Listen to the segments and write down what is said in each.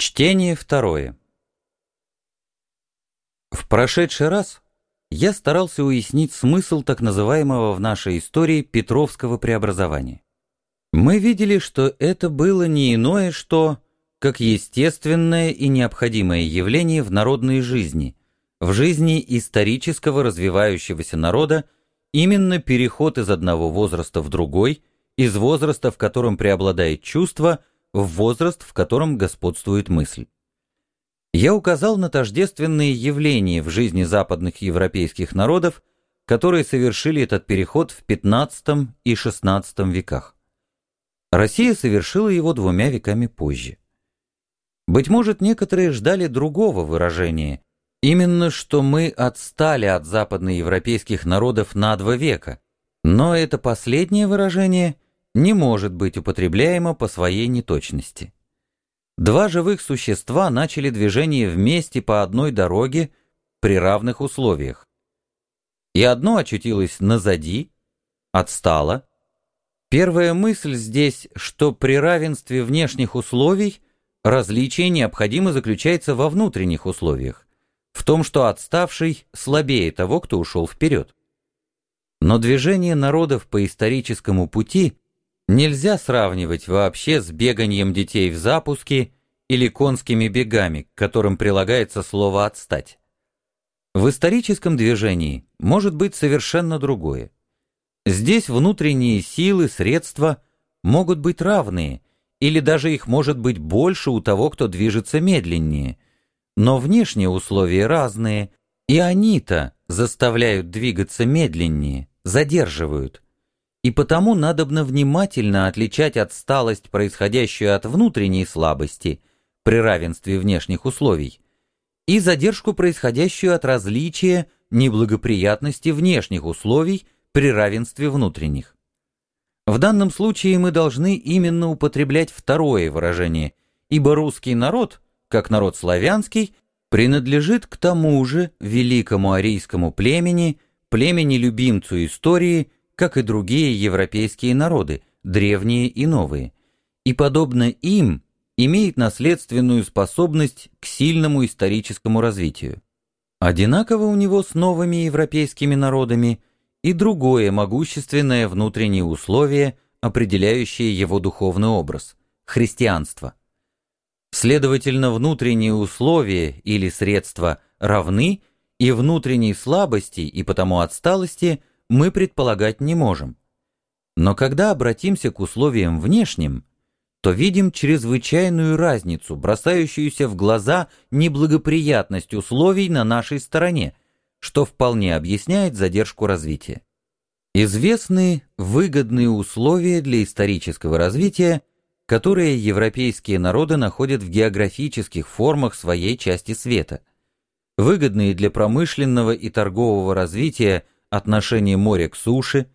Чтение второе. В прошедший раз я старался уяснить смысл так называемого в нашей истории Петровского преобразования. Мы видели, что это было не иное, что как естественное и необходимое явление в народной жизни, в жизни исторического развивающегося народа, именно переход из одного возраста в другой, из возраста, в котором преобладает чувство – в возраст, в котором господствует мысль. Я указал на тождественные явления в жизни западных европейских народов, которые совершили этот переход в XV и XVI веках. Россия совершила его двумя веками позже. Быть может, некоторые ждали другого выражения, именно что мы отстали от западноевропейских народов на два века, но это последнее выражение – не может быть употребляемо по своей неточности. Два живых существа начали движение вместе по одной дороге при равных условиях. И одно очутилось назади, отстало. Первая мысль здесь, что при равенстве внешних условий различие необходимо заключается во внутренних условиях, в том, что отставший слабее того, кто ушел вперед. Но движение народов по историческому пути нельзя сравнивать вообще с беганием детей в запуске или конскими бегами, к которым прилагается слово «отстать». В историческом движении может быть совершенно другое. Здесь внутренние силы, средства могут быть равные, или даже их может быть больше у того, кто движется медленнее. Но внешние условия разные, и они-то заставляют двигаться медленнее, задерживают – и потому надобно внимательно отличать отсталость, происходящую от внутренней слабости при равенстве внешних условий, и задержку, происходящую от различия неблагоприятности внешних условий при равенстве внутренних. В данном случае мы должны именно употреблять второе выражение, ибо русский народ, как народ славянский, принадлежит к тому же великому арийскому племени, племени-любимцу истории – как и другие европейские народы, древние и новые, и, подобно им, имеет наследственную способность к сильному историческому развитию. Одинаково у него с новыми европейскими народами и другое могущественное внутреннее условие, определяющее его духовный образ – христианство. Следовательно, внутренние условия или средства равны, и внутренней слабости и потому отсталости мы предполагать не можем. Но когда обратимся к условиям внешним, то видим чрезвычайную разницу, бросающуюся в глаза неблагоприятность условий на нашей стороне, что вполне объясняет задержку развития. Известны выгодные условия для исторического развития, которые европейские народы находят в географических формах своей части света. Выгодные для промышленного и торгового развития – отношение моря к суше,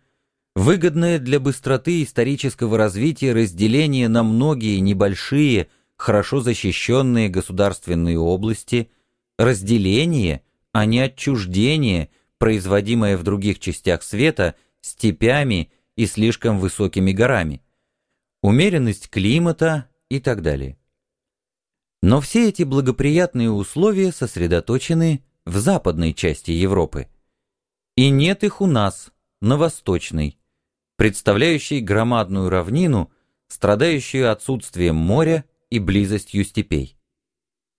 выгодное для быстроты исторического развития разделение на многие небольшие, хорошо защищенные государственные области, разделение, а не отчуждение, производимое в других частях света степями и слишком высокими горами, умеренность климата и так далее. Но все эти благоприятные условия сосредоточены в западной части Европы – и нет их у нас, на Восточной, представляющей громадную равнину, страдающую отсутствием моря и близостью степей.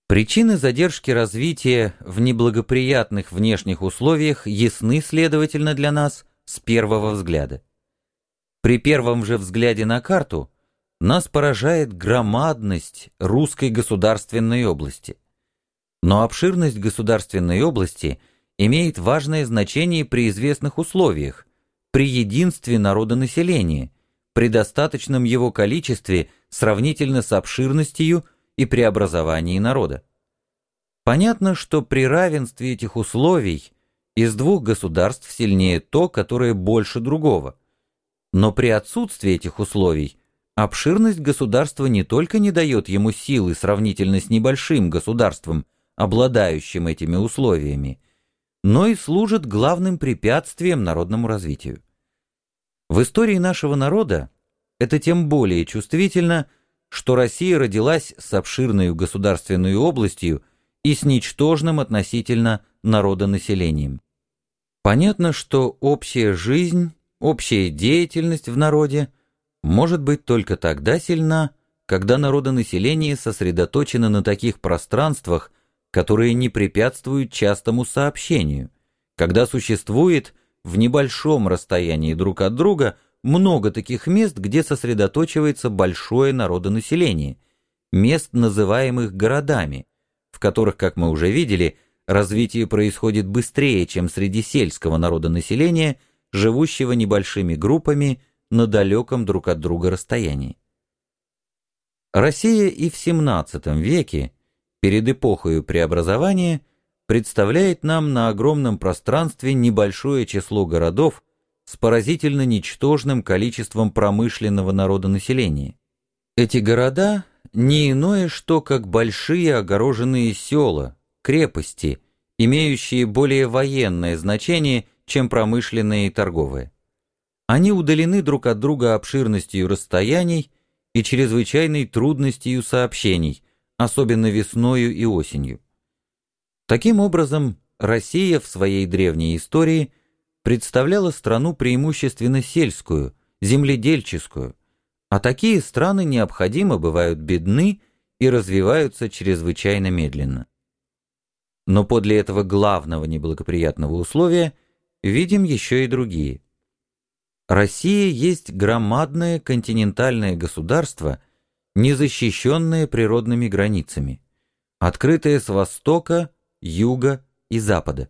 Причины задержки развития в неблагоприятных внешних условиях ясны, следовательно, для нас с первого взгляда. При первом же взгляде на карту нас поражает громадность русской государственной области. Но обширность государственной области – имеет важное значение при известных условиях, при единстве народонаселения, при достаточном его количестве сравнительно с обширностью и преобразовании народа. Понятно, что при равенстве этих условий из двух государств сильнее то, которое больше другого. Но при отсутствии этих условий обширность государства не только не дает ему силы сравнительно с небольшим государством, обладающим этими условиями, но и служит главным препятствием народному развитию. В истории нашего народа это тем более чувствительно, что Россия родилась с обширной государственной областью и с ничтожным относительно народонаселением. Понятно, что общая жизнь, общая деятельность в народе может быть только тогда сильна, когда народонаселение сосредоточено на таких пространствах, которые не препятствуют частому сообщению, когда существует в небольшом расстоянии друг от друга много таких мест, где сосредоточивается большое народонаселение, мест, называемых городами, в которых, как мы уже видели, развитие происходит быстрее, чем среди сельского народонаселения, живущего небольшими группами на далеком друг от друга расстоянии. Россия и в XVII веке, перед эпохой преобразования, представляет нам на огромном пространстве небольшое число городов с поразительно ничтожным количеством промышленного народонаселения. Эти города не иное что, как большие огороженные села, крепости, имеющие более военное значение, чем промышленные и торговые. Они удалены друг от друга обширностью расстояний и чрезвычайной трудностью сообщений, особенно весною и осенью. Таким образом, Россия в своей древней истории представляла страну преимущественно сельскую, земледельческую, а такие страны необходимо бывают бедны и развиваются чрезвычайно медленно. Но подле этого главного неблагоприятного условия видим еще и другие. Россия есть громадное континентальное государство, не защищенное природными границами, открытое с востока юга и запада.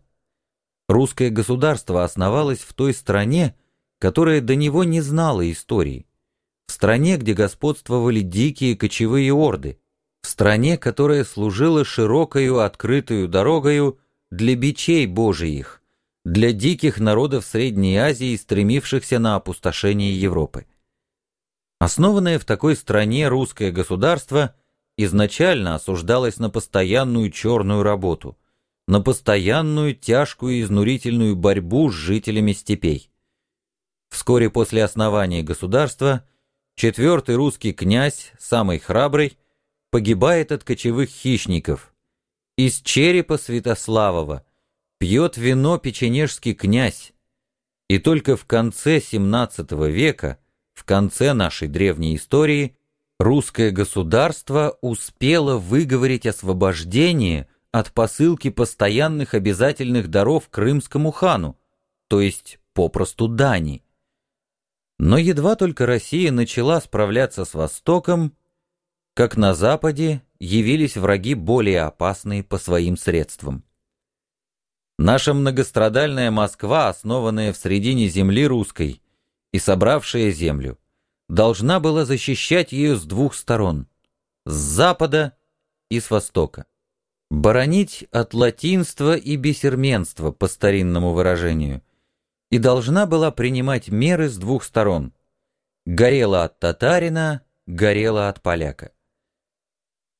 Русское государство основалось в той стране, которая до него не знала истории, в стране, где господствовали дикие кочевые орды, в стране, которая служила широкою открытую дорогою для бичей божиих, для диких народов Средней Азии, стремившихся на опустошение Европы. Основанное в такой стране русское государство изначально осуждалось на постоянную черную работу – на постоянную, тяжкую и изнурительную борьбу с жителями степей. Вскоре после основания государства четвертый русский князь, самый храбрый, погибает от кочевых хищников. Из черепа Святославова пьет вино печенежский князь, и только в конце XVII века, конце нашей древней истории, русское государство успело выговорить освобождение – от посылки постоянных обязательных даров крымскому хану, то есть попросту дани. Но едва только Россия начала справляться с Востоком, как на Западе явились враги более опасные по своим средствам. Наша многострадальная Москва, основанная в середине земли русской и собравшая землю, должна была защищать ее с двух сторон – с запада и с востока. Боронить от латинства и бесерменства, по старинному выражению, и должна была принимать меры с двух сторон. Горела от татарина, горела от поляка.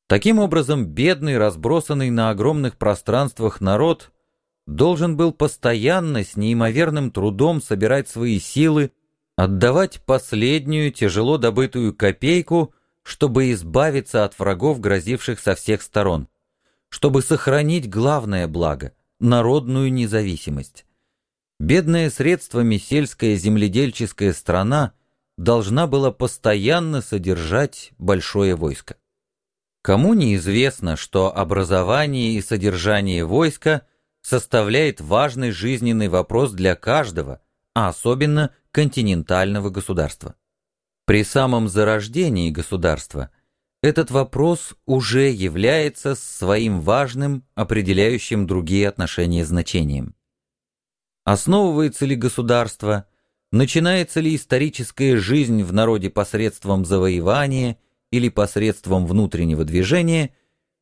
Таким образом, бедный, разбросанный на огромных пространствах народ должен был постоянно с неимоверным трудом собирать свои силы, отдавать последнюю тяжело добытую копейку, чтобы избавиться от врагов, грозивших со всех сторон чтобы сохранить главное благо – народную независимость. Бедная средствами сельская земледельческая страна должна была постоянно содержать большое войско. Кому неизвестно, что образование и содержание войска составляет важный жизненный вопрос для каждого, а особенно континентального государства. При самом зарождении государства – этот вопрос уже является своим важным, определяющим другие отношения значением. Основывается ли государство, начинается ли историческая жизнь в народе посредством завоевания или посредством внутреннего движения,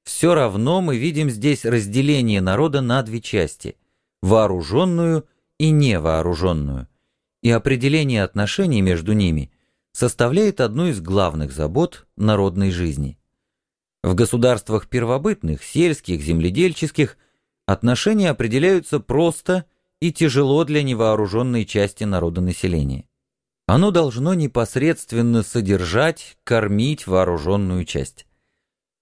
все равно мы видим здесь разделение народа на две части – вооруженную и невооруженную, и определение отношений между ними составляет одну из главных забот народной жизни. В государствах первобытных, сельских, земледельческих отношения определяются просто и тяжело для невооруженной части народонаселения. Оно должно непосредственно содержать, кормить вооруженную часть.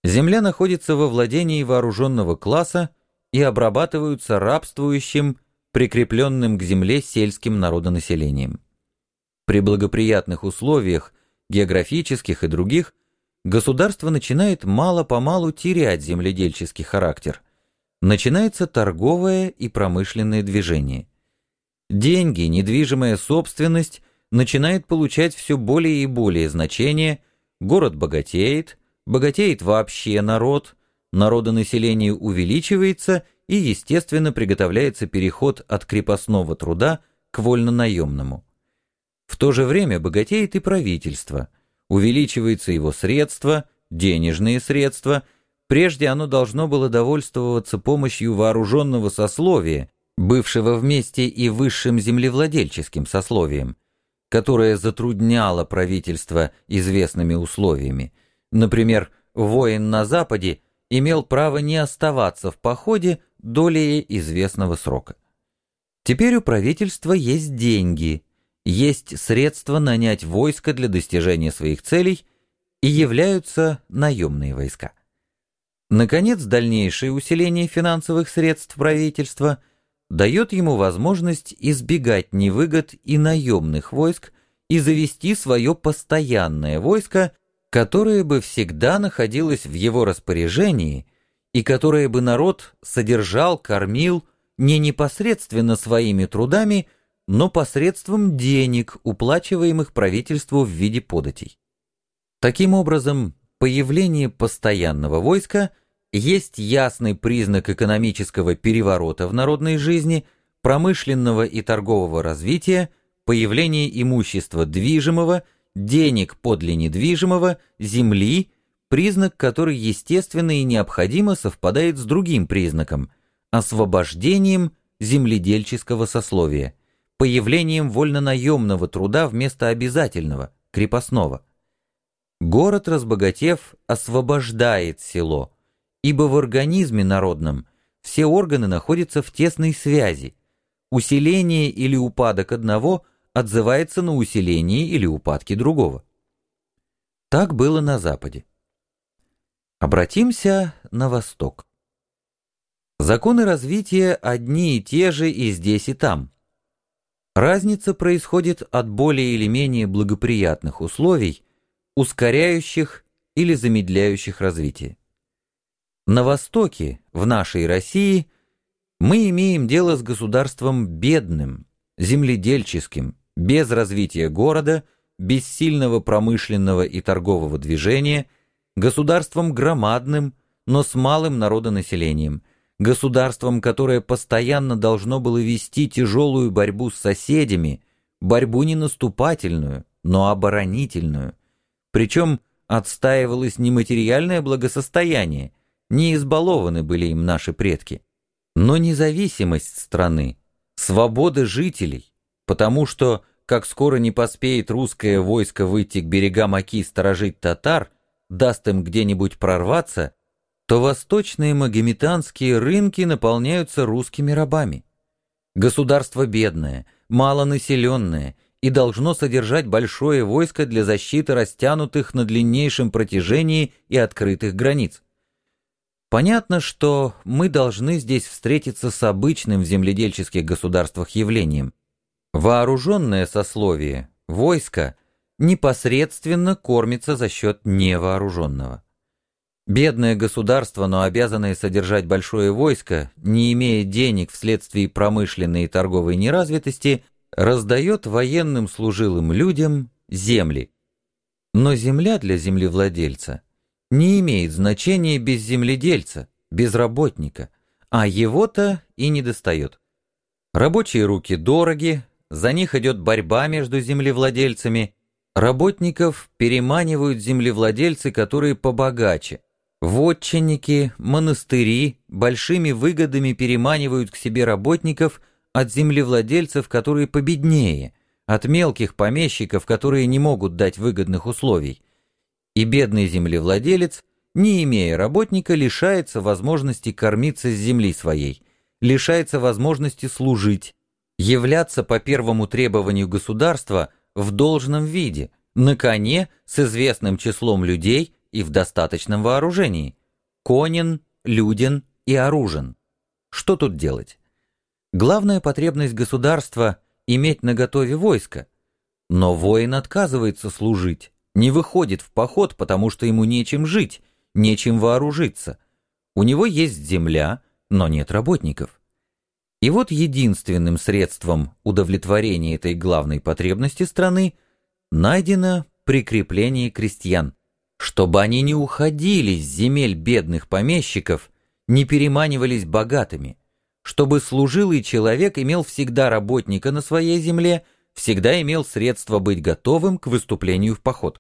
Земля находится во владении вооруженного класса и обрабатываются рабствующим, прикрепленным к земле сельским народонаселением. При благоприятных условиях, географических и других, государство начинает мало-помалу терять земледельческий характер. Начинается торговое и промышленное движение. Деньги, недвижимая собственность начинает получать все более и более значение, город богатеет, богатеет вообще народ, народонаселение увеличивается и, естественно, приготовляется переход от крепостного труда к вольнонаемному. В то же время богатеет и правительство, увеличиваются его средства, денежные средства, прежде оно должно было довольствоваться помощью вооруженного сословия, бывшего вместе и высшим землевладельческим сословием, которое затрудняло правительство известными условиями. Например, воин на Западе имел право не оставаться в походе долей известного срока. Теперь у правительства есть деньги – есть средства нанять войско для достижения своих целей и являются наемные войска. Наконец, дальнейшее усиление финансовых средств правительства дает ему возможность избегать невыгод и наемных войск и завести свое постоянное войско, которое бы всегда находилось в его распоряжении и которое бы народ содержал, кормил не непосредственно своими трудами, но посредством денег, уплачиваемых правительству в виде податей. Таким образом, появление постоянного войска есть ясный признак экономического переворота в народной жизни, промышленного и торгового развития, появления имущества движимого, денег подле недвижимого, земли, признак, который естественно и необходимо совпадает с другим признаком – освобождением земледельческого сословия – появлением вольнонаемного труда вместо обязательного, крепостного. Город, разбогатев, освобождает село, ибо в организме народном все органы находятся в тесной связи. Усиление или упадок одного отзывается на усиление или упадки другого. Так было на Западе. Обратимся на Восток. Законы развития одни и те же и здесь, и там. Разница происходит от более или менее благоприятных условий, ускоряющих или замедляющих развитие. На Востоке, в нашей России, мы имеем дело с государством бедным, земледельческим, без развития города, без сильного промышленного и торгового движения, государством громадным, но с малым народонаселением – государством, которое постоянно должно было вести тяжелую борьбу с соседями, борьбу не наступательную, но оборонительную. Причем отстаивалось не материальное благосостояние, не избалованы были им наши предки, но независимость страны, свобода жителей, потому что, как скоро не поспеет русское войско выйти к берегам Оки сторожить татар, даст им где-нибудь прорваться – то восточные магометанские рынки наполняются русскими рабами. Государство бедное, малонаселенное и должно содержать большое войско для защиты растянутых на длиннейшем протяжении и открытых границ. Понятно, что мы должны здесь встретиться с обычным в земледельческих государствах явлением. Вооруженное сословие, войско, непосредственно кормится за счет невооруженного. Бедное государство, но обязанное содержать большое войско, не имея денег вследствие промышленной и торговой неразвитости, раздает военным служилым людям земли. Но земля для землевладельца не имеет значения без земледельца, без работника, а его-то и не достает. Рабочие руки дороги, за них идет борьба между землевладельцами, работников переманивают землевладельцы, которые побогаче, Вотчинники, монастыри большими выгодами переманивают к себе работников от землевладельцев, которые победнее, от мелких помещиков, которые не могут дать выгодных условий. И бедный землевладелец, не имея работника, лишается возможности кормиться с земли своей, лишается возможности служить, являться по первому требованию государства в должном виде, на коне с известным числом людей и в достаточном вооружении. Конен, люден и оружен. Что тут делать? Главная потребность государства — иметь наготове войско. Но воин отказывается служить, не выходит в поход, потому что ему нечем жить, нечем вооружиться. У него есть земля, но нет работников. И вот единственным средством удовлетворения этой главной потребности страны найдено прикрепление крестьян, чтобы они не уходили с земель бедных помещиков, не переманивались богатыми, чтобы служилый человек имел всегда работника на своей земле, всегда имел средства быть готовым к выступлению в поход.